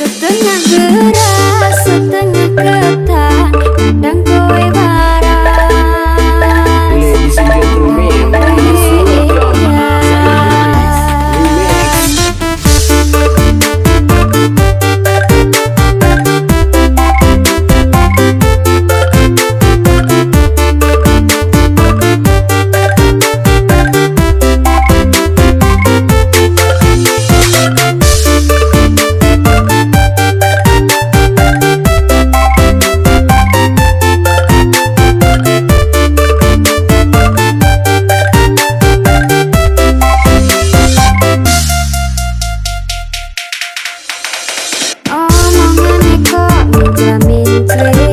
Setengah gerak, setengah ketan Kadang Obviamente